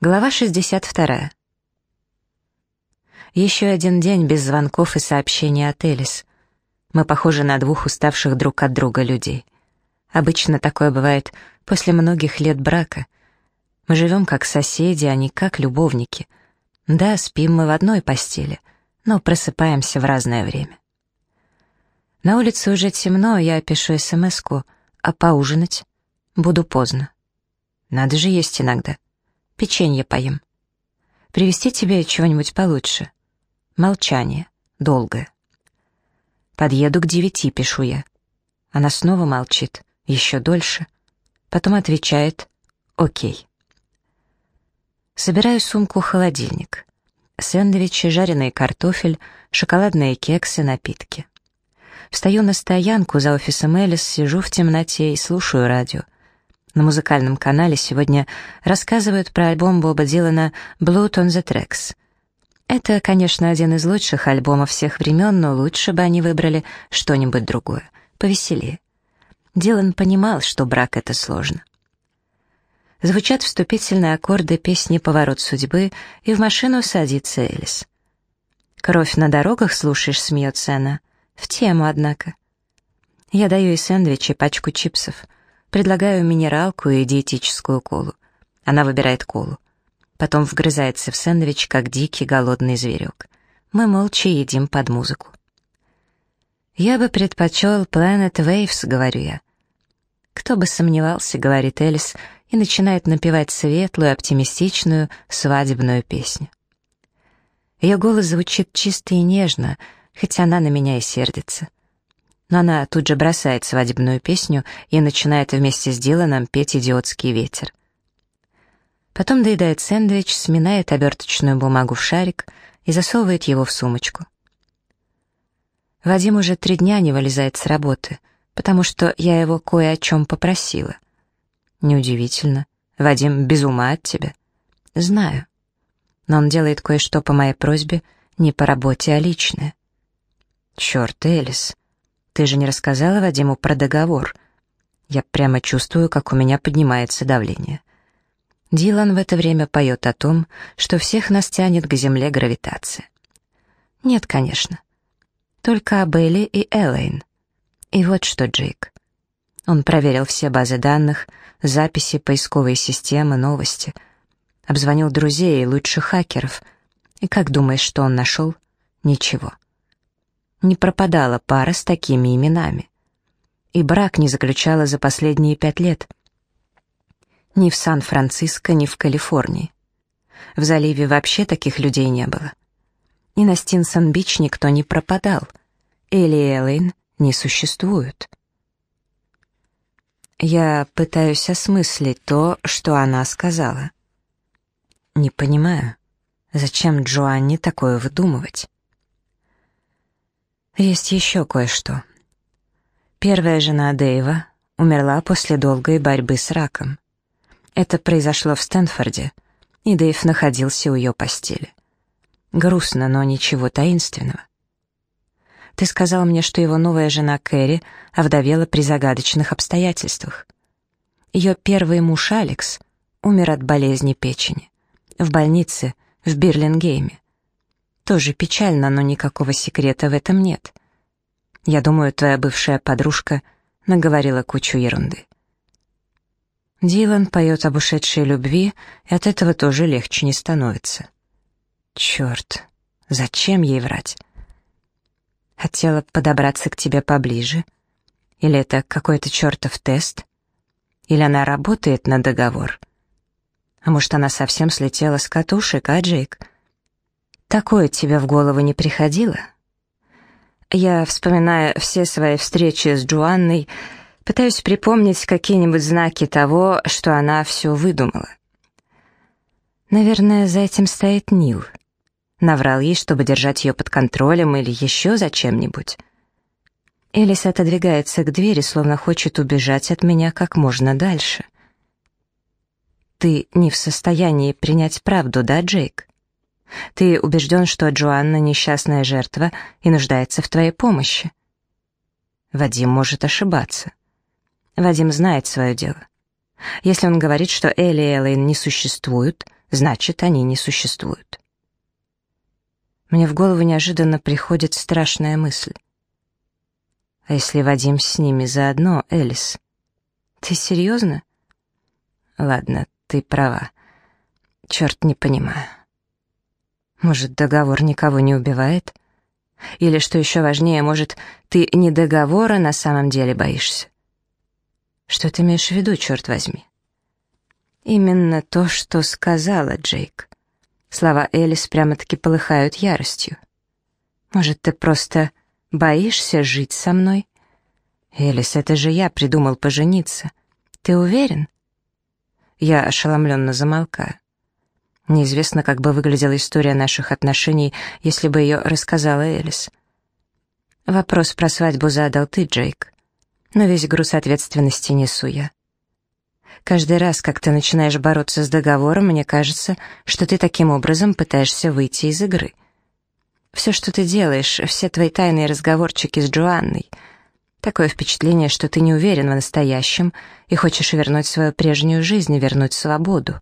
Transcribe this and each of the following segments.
Глава 62. Еще один день без звонков и сообщений от Элис. Мы похожи на двух уставших друг от друга людей. Обычно такое бывает после многих лет брака. Мы живем как соседи, а не как любовники. Да, спим мы в одной постели, но просыпаемся в разное время. На улице уже темно, я пишу смс-ку, а поужинать буду поздно. Надо же есть иногда. Печенье поем. Привезти тебе чего-нибудь получше. Молчание. Долгое. Подъеду к девяти, пишу я. Она снова молчит. Еще дольше. Потом отвечает «Окей». Собираю сумку-холодильник. Сэндвичи, жареный картофель, шоколадные кексы, напитки. Встаю на стоянку за офисом Элис, сижу в темноте и слушаю радио. На музыкальном канале сегодня рассказывают про альбом Боба Дилана «Blood on the Tracks». Это, конечно, один из лучших альбомов всех времен, но лучше бы они выбрали что-нибудь другое, повеселее. Дилан понимал, что брак — это сложно. Звучат вступительные аккорды песни «Поворот судьбы», и в машину садится Элис. «Кровь на дорогах, слушаешь?» — смеется она. «В тему, однако». Я даю ей сэндвич и пачку чипсов — Предлагаю минералку и диетическую колу. Она выбирает колу. Потом вгрызается в сэндвич, как дикий голодный зверек. Мы молча едим под музыку. «Я бы предпочел Planet Waves», — говорю я. «Кто бы сомневался», — говорит Элис, и начинает напевать светлую, оптимистичную, свадебную песню. Ее голос звучит чисто и нежно, хотя она на меня и сердится но она тут же бросает свадебную песню и начинает вместе с Диланом петь «Идиотский ветер». Потом доедает сэндвич, сминает оберточную бумагу в шарик и засовывает его в сумочку. Вадим уже три дня не вылезает с работы, потому что я его кое о чем попросила. Неудивительно. Вадим без ума от тебя. Знаю. Но он делает кое-что по моей просьбе, не по работе, а личное. Черт, Элис. Ты же не рассказала Вадиму про договор. Я прямо чувствую, как у меня поднимается давление. Дилан в это время поет о том, что всех нас тянет к земле гравитация. Нет, конечно. Только о Белли и Элейн. И вот что, Джейк. Он проверил все базы данных, записи, поисковые системы, новости. Обзвонил друзей и лучших хакеров. И как думаешь, что он нашел? Ничего не пропадала пара с такими именами. И брак не заключала за последние пять лет. Ни в Сан-Франциско, ни в Калифорнии. В заливе вообще таких людей не было. И на Стинсон-Бич никто не пропадал. Элли и не существуют. Я пытаюсь осмыслить то, что она сказала. Не понимаю, зачем Джоанне такое выдумывать? Есть еще кое-что. Первая жена Дэйва умерла после долгой борьбы с раком. Это произошло в Стэнфорде, и Дэйв находился у ее постели. Грустно, но ничего таинственного. Ты сказал мне, что его новая жена Кэрри овдовела при загадочных обстоятельствах. Ее первый муж Алекс умер от болезни печени. В больнице в Бирлингейме. Тоже печально, но никакого секрета в этом нет. Я думаю, твоя бывшая подружка наговорила кучу ерунды. Дилан поет об ушедшей любви, и от этого тоже легче не становится. Черт, зачем ей врать? Хотела подобраться к тебе поближе? Или это какой-то чертов тест? Или она работает на договор? А может, она совсем слетела с катушек, а, Джейк? Такое тебе в голову не приходило? Я, вспоминая все свои встречи с Джоанной, пытаюсь припомнить какие-нибудь знаки того, что она все выдумала. Наверное, за этим стоит Нил. Наврал ей, чтобы держать ее под контролем или еще зачем-нибудь. Элис отодвигается к двери, словно хочет убежать от меня как можно дальше. «Ты не в состоянии принять правду, да, Джейк?» Ты убежден, что Джоанна несчастная жертва и нуждается в твоей помощи. Вадим может ошибаться. Вадим знает свое дело. Если он говорит, что Элли и Эллен не существуют, значит, они не существуют. Мне в голову неожиданно приходит страшная мысль. А если Вадим с ними заодно, Элис? Ты серьезно? Ладно, ты права. Черт, не понимаю. Может, договор никого не убивает? Или, что еще важнее, может, ты не договора на самом деле боишься? Что ты имеешь в виду, черт возьми? Именно то, что сказала Джейк. Слова Элис прямо-таки полыхают яростью. Может, ты просто боишься жить со мной? Элис, это же я придумал пожениться. Ты уверен? Я ошеломленно замолкаю. Неизвестно, как бы выглядела история наших отношений, если бы ее рассказала Элис. Вопрос про свадьбу задал ты, Джейк. Но весь груз ответственности несу я. Каждый раз, как ты начинаешь бороться с договором, мне кажется, что ты таким образом пытаешься выйти из игры. Все, что ты делаешь, все твои тайные разговорчики с Джоанной. Такое впечатление, что ты не уверен в настоящем и хочешь вернуть свою прежнюю жизнь, вернуть свободу.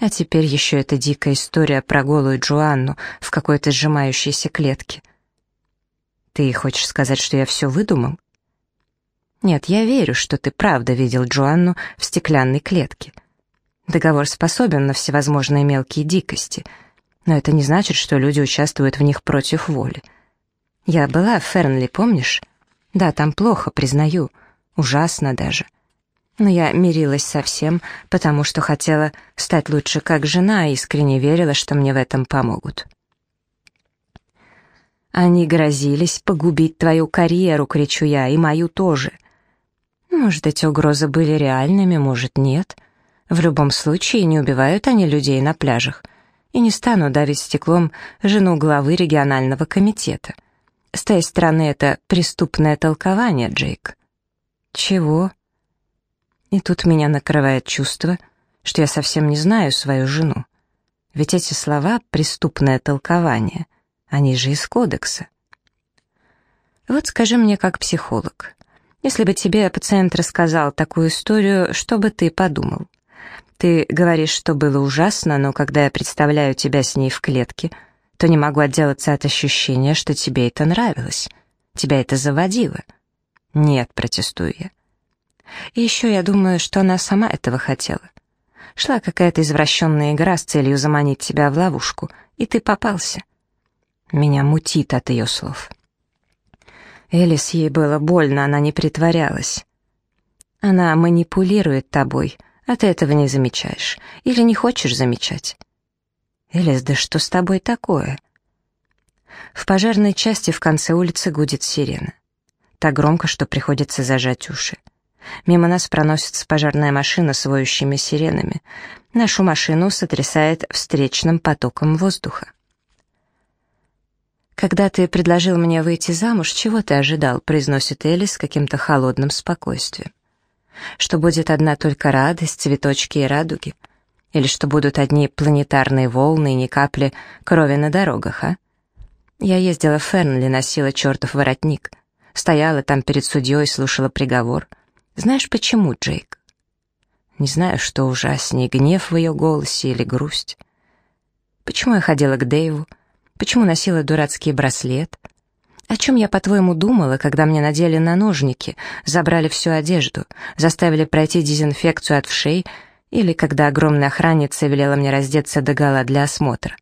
А теперь еще эта дикая история про голую Джоанну в какой-то сжимающейся клетке. Ты хочешь сказать, что я все выдумал? Нет, я верю, что ты правда видел Джоанну в стеклянной клетке. Договор способен на всевозможные мелкие дикости, но это не значит, что люди участвуют в них против воли. Я была в Фернли, помнишь? Да, там плохо, признаю, ужасно даже. — но я мирилась со всем, потому что хотела стать лучше как жена и искренне верила, что мне в этом помогут. «Они грозились погубить твою карьеру», — кричу я, — «и мою тоже». Может, эти угрозы были реальными, может, нет. В любом случае, не убивают они людей на пляжах. И не стану давить стеклом жену главы регионального комитета. С той стороны, это преступное толкование, Джейк. Чего? И тут меня накрывает чувство, что я совсем не знаю свою жену. Ведь эти слова — преступное толкование, они же из кодекса. Вот скажи мне как психолог, если бы тебе пациент рассказал такую историю, что бы ты подумал? Ты говоришь, что было ужасно, но когда я представляю тебя с ней в клетке, то не могу отделаться от ощущения, что тебе это нравилось, тебя это заводило. Нет, протестую я. И еще я думаю, что она сама этого хотела. Шла какая-то извращенная игра с целью заманить тебя в ловушку, и ты попался. Меня мутит от ее слов. Элис, ей было больно, она не притворялась. Она манипулирует тобой, а ты этого не замечаешь. Или не хочешь замечать. Элис, да что с тобой такое? В пожарной части в конце улицы гудит сирена. Так громко, что приходится зажать уши. Мимо нас проносится пожарная машина с воющими сиренами. Нашу машину сотрясает встречным потоком воздуха. «Когда ты предложил мне выйти замуж, чего ты ожидал?» — произносит Элли с каким-то холодным спокойствием. «Что будет одна только радость, цветочки и радуги? Или что будут одни планетарные волны и ни капли крови на дорогах, а? Я ездила в Фернли, носила чертов воротник, стояла там перед судьей, слушала приговор — знаешь почему, Джейк? Не знаю, что ужаснее, гнев в ее голосе или грусть. Почему я ходила к Дэйву? Почему носила дурацкий браслет? О чем я, по-твоему, думала, когда мне надели на ножники, забрали всю одежду, заставили пройти дезинфекцию от вшей, или когда огромная охранница велела мне раздеться догола для осмотра?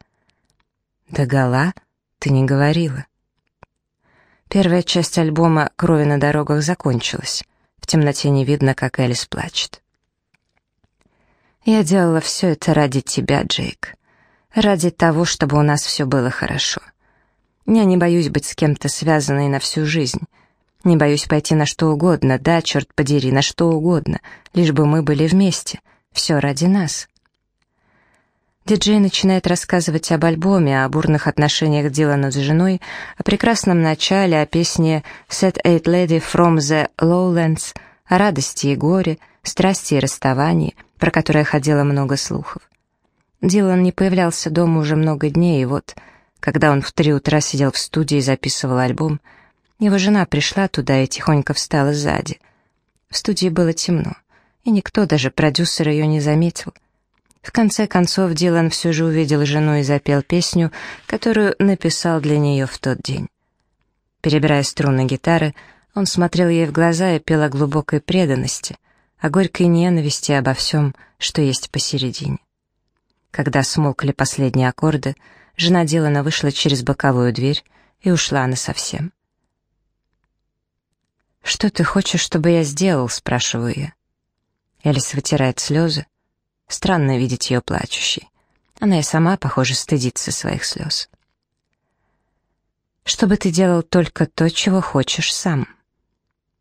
Догола? Ты не говорила. Первая часть альбома «Крови на дорогах» закончилась. Темноте не видно, как Элис плачет. «Я делала все это ради тебя, Джейк. Ради того, чтобы у нас все было хорошо. Я не боюсь быть с кем-то связанной на всю жизнь. Не боюсь пойти на что угодно, да, черт подери, на что угодно, лишь бы мы были вместе. Все ради нас». Диджей начинает рассказывать об альбоме, о бурных отношениях Дилана с женой, о прекрасном начале, о песне «Set Eight Lady from the Lowlands», о радости и горе, страсти и расставании, про которое ходило много слухов. Дилан не появлялся дома уже много дней, и вот, когда он в три утра сидел в студии и записывал альбом, его жена пришла туда и тихонько встала сзади. В студии было темно, и никто, даже продюсер, ее не заметил — В конце концов, Дилан все же увидел жену и запел песню, которую написал для нее в тот день. Перебирая струны гитары, он смотрел ей в глаза и пел о глубокой преданности, о горькой ненависти обо всем, что есть посередине. Когда смолкли последние аккорды, жена Дилана вышла через боковую дверь и ушла насовсем. «Что ты хочешь, чтобы я сделал?» — спрашиваю я. Элис вытирает слезы. Странно видеть ее плачущей. Она и сама, похоже, стыдится своих слез. «Чтобы ты делал только то, чего хочешь сам».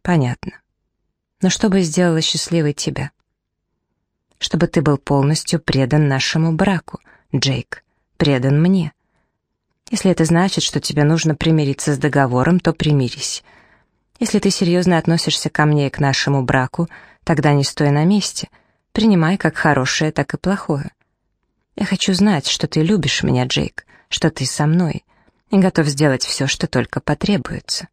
«Понятно. Но чтобы сделала счастливой тебя?» «Чтобы ты был полностью предан нашему браку, Джейк, предан мне. Если это значит, что тебе нужно примириться с договором, то примирись». Если ты серьезно относишься ко мне и к нашему браку, тогда не стой на месте. Принимай как хорошее, так и плохое. Я хочу знать, что ты любишь меня, Джейк, что ты со мной, и готов сделать все, что только потребуется.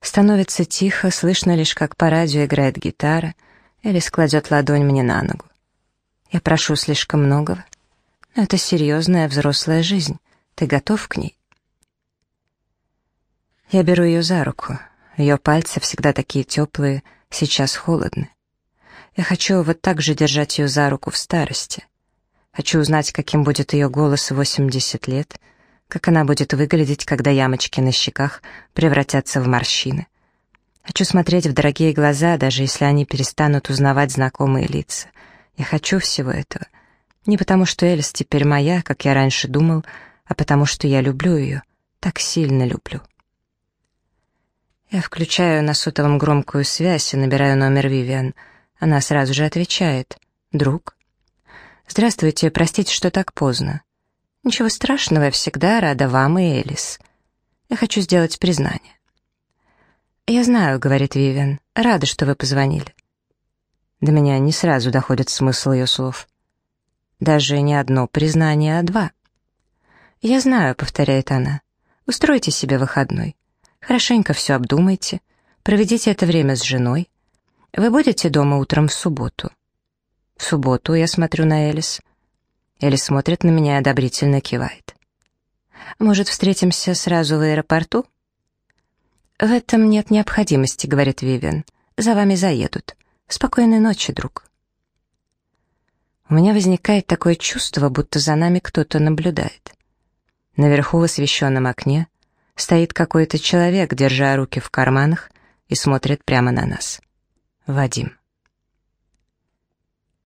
Становится тихо, слышно лишь, как по радио играет гитара, или складет ладонь мне на ногу. Я прошу слишком многого, но это серьезная взрослая жизнь. Ты готов к ней? Я беру ее за руку. Ее пальцы всегда такие теплые, сейчас холодны. Я хочу вот так же держать ее за руку в старости. Хочу узнать, каким будет ее голос в 80 лет, как она будет выглядеть, когда ямочки на щеках превратятся в морщины. Хочу смотреть в дорогие глаза, даже если они перестанут узнавать знакомые лица. Я хочу всего этого. Не потому, что Эльс теперь моя, как я раньше думал, а потому, что я люблю ее, так сильно люблю. Я включаю на сотовом громкую связь и набираю номер Вивиан. Она сразу же отвечает. «Друг?» «Здравствуйте, простите, что так поздно». «Ничего страшного, я всегда рада вам и Элис. Я хочу сделать признание». «Я знаю», — говорит Вивиан, — «рада, что вы позвонили». До меня не сразу доходит смысл ее слов. Даже не одно признание, а два. «Я знаю», — повторяет она, — «устройте себе выходной. Хорошенько все обдумайте, проведите это время с женой. Вы будете дома утром в субботу?» «В субботу я смотрю на Элис». Элис смотрит на меня и одобрительно кивает. «Может, встретимся сразу в аэропорту?» «В этом нет необходимости», — говорит Вивиан. «За вами заедут. Спокойной ночи, друг». У меня возникает такое чувство, будто за нами кто-то наблюдает. Наверху в освещенном окне Стоит какой-то человек, держа руки в карманах, и смотрит прямо на нас. Вадим.